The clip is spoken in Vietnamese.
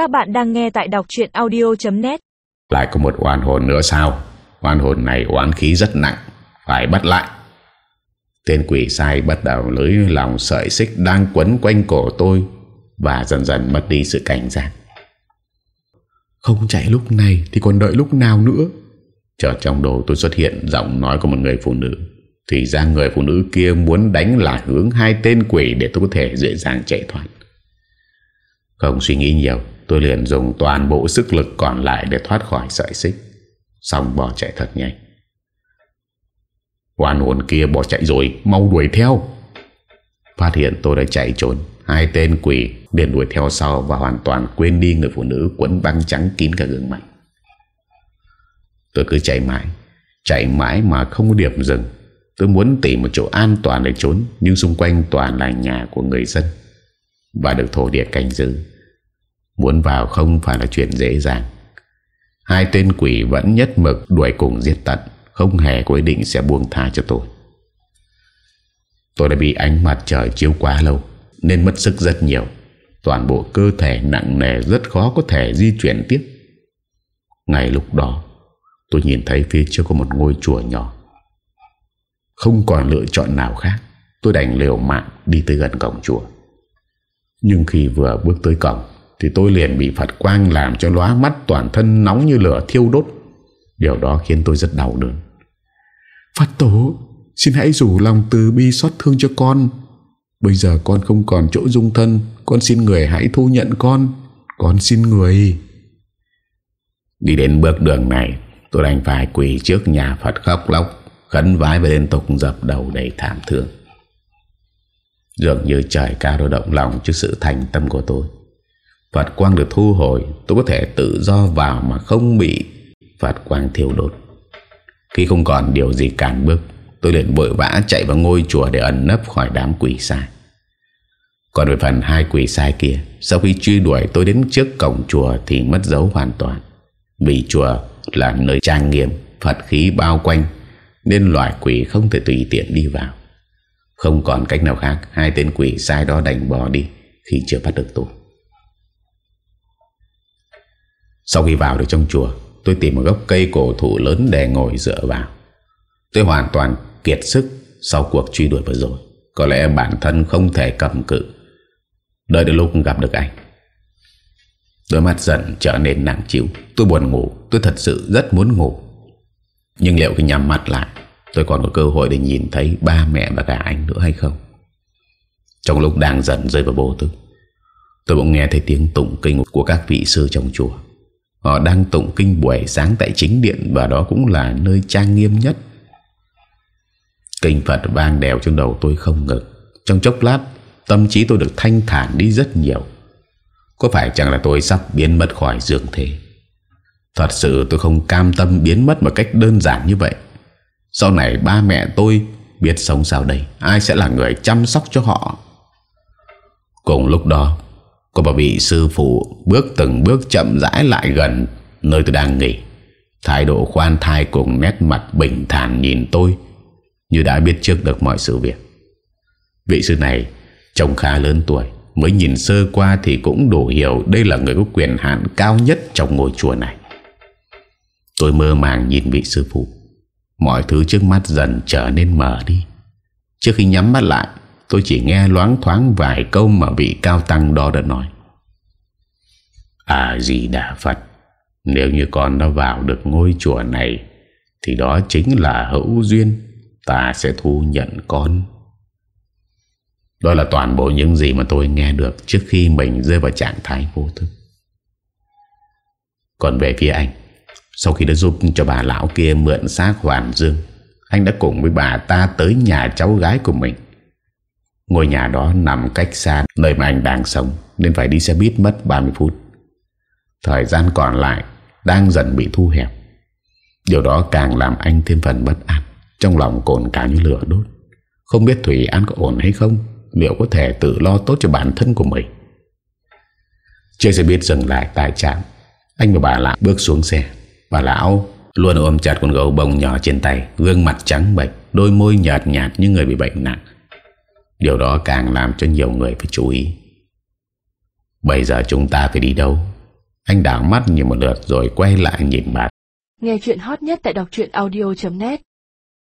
Các bạn đang nghe tại đọc chuyện audio.net Lại có một oan hồn nữa sao? Oan hồn này oán khí rất nặng Phải bắt lại. Tên quỷ sai bắt đầu lưới lòng sợi xích Đang quấn quanh cổ tôi Và dần dần mất đi sự cảnh giác. Không chạy lúc này Thì còn đợi lúc nào nữa? Chợt trong đầu tôi xuất hiện Giọng nói của một người phụ nữ. Thì ra người phụ nữ kia muốn đánh lại hướng Hai tên quỷ để tôi có thể dễ dàng chạy thoát không suy nghĩ nhiều, Tôi liền dùng toàn bộ sức lực còn lại Để thoát khỏi sợi xích. Xong bỏ chạy thật nhanh. Hoàn hồn kia bỏ chạy rồi, Mau đuổi theo. Phát hiện tôi đã chạy trốn, Hai tên quỷ liền đuổi theo sau Và hoàn toàn quên đi người phụ nữ Quấn băng trắng kín cả gương mặt. Tôi cứ chạy mãi Chạy mãi mà không có điểm dừng. Tôi muốn tìm một chỗ an toàn để trốn, Nhưng xung quanh toàn là nhà của người dân. Và được thổ địa canh giữ. Muốn vào không phải là chuyện dễ dàng. Hai tên quỷ vẫn nhất mực đuổi cùng giết tận, Không hề có ý định sẽ buông tha cho tôi. Tôi đã bị ánh mặt trời chiếu quá lâu, Nên mất sức rất nhiều. Toàn bộ cơ thể nặng nề Rất khó có thể di chuyển tiếp. Ngay lúc đó, Tôi nhìn thấy phía trước có một ngôi chùa nhỏ. Không còn lựa chọn nào khác, Tôi đành liều mạng đi tới gần cổng chùa. Nhưng khi vừa bước tới cổng Thì tôi liền bị Phật quang làm cho lóa mắt toàn thân nóng như lửa thiêu đốt. Điều đó khiến tôi rất đau đớn. Phật tổ Xin hãy rủ lòng từ bi xót thương cho con. Bây giờ con không còn chỗ dung thân Con xin người hãy thu nhận con. Con xin người. Đi đến bước đường này Tôi đành phải quỳ trước nhà Phật khóc lóc Khấn vái và liên tục dập đầu đầy thảm thương Dường như trời cao đôi động lòng trước sự thành tâm của tôi. Phật quang được thu hồi, Tôi có thể tự do vào mà không bị Phật quang thiêu đốt. Khi không còn điều gì cản bước, Tôi liền vội vã chạy vào ngôi chùa Để ẩn nấp khỏi đám quỷ sai. Còn về phần hai quỷ sai kia, Sau khi truy đuổi tôi đến trước cổng chùa Thì mất dấu hoàn toàn. Vì chùa là nơi trang nghiêm, Phật khí bao quanh, Nên loại quỷ không thể tùy tiện đi vào. Không còn cách nào khác, Hai tên quỷ sai đó đành bỏ đi Khi chưa bắt được tôi Sau khi vào được trong chùa, Tôi tìm một gốc cây cổ thụ lớn để ngồi dựa vào. Tôi hoàn toàn kiệt sức Sau cuộc truy đuổi vừa rồi. Có lẽ bản thân không thể cầm cự. Đợi đến lúc gặp được anh, Đôi mắt dần trở nên nặng chịu. Tôi buồn ngủ, Tôi thật sự rất muốn ngủ. Nhưng liệu khi nhắm mắt lại Tôi còn có cơ hội để nhìn thấy ba mẹ và cả anh nữa hay không? Trong lúc đang dần rơi vào vô tư Tôi bỗng nghe thấy tiếng tụng kinh của các vị sư trong chùa. Họ đang tụng kinh buổi sáng tại chính điện Và đó cũng là nơi trang nghiêm nhất. Kinh Phật vang đèo trong đầu tôi không ngừng. Trong chốc lát, Tâm trí tôi được thanh thản đi rất nhiều. Có phải chẳng là tôi sắp biến mất khỏi dương thế Thật sự tôi không cam tâm biến mất một cách đơn giản như vậy. Sau này ba mẹ tôi biết sống sao đây, Ai sẽ là người chăm sóc cho họ? Cùng lúc đó, Cô bà bị sư phụ bước từng bước chậm rãi lại gần Nơi tôi đang nghỉ. Thái độ khoan thai cùng nét mặt bình thản nhìn tôi Như đã biết trước được mọi sự việc. Vị sư này Trông khá lớn tuổi, Mới nhìn sơ qua thì cũng đủ hiểu Đây là người có quyền hạn cao nhất trong ngôi chùa này. Tôi mơ màng nhìn vị sư phụ. Mọi thứ trước mắt dần trở nên mờ đi. Trước khi nhắm mắt lại, Tôi chỉ nghe loáng thoáng vài câu mà vị cao tăng đó đã nói. À gì đà Phật, Nếu như con đã vào được ngôi chùa này, Thì đó chính là hữu duyên, Ta sẽ thu nhận con. Đó là toàn bộ những gì mà tôi nghe được Trước khi mình rơi vào trạng thái vô thức. Còn về phía anh sau khi đã giúp cho bà lão kia mượn xác Hoàn Dương Anh đã cùng với bà ta tới nhà cháu gái của mình. Ngôi nhà đó nằm cách xa nơi mà anh đang sống, Nên phải đi xe buýt mất 30 phút. Thời gian còn lại Đang dần bị thu hẹp. Điều đó càng làm anh thêm phần bất an, Trong lòng cồn cả như lửa đốt. Không biết Thủy An có ổn hay không, Liệu có thể tự lo tốt cho bản thân của mình. Chiếc xe buýt dừng lại tại trạm. Anh và bà lão bước xuống xe. Bà lão luôn ôm chặt con gấu bông nhỏ trên tay, Gương mặt trắng bệch, Đôi môi nhạt nhạt như người bị bệnh nặng. Điều đó càng làm cho nhiều người phải chú ý. Bây giờ chúng ta phải đi đâu? Anh đảo mắt nhìn một lượt rồi quay lại nhìn bà. Nghe chuyện hot nhất tại đọc audio.net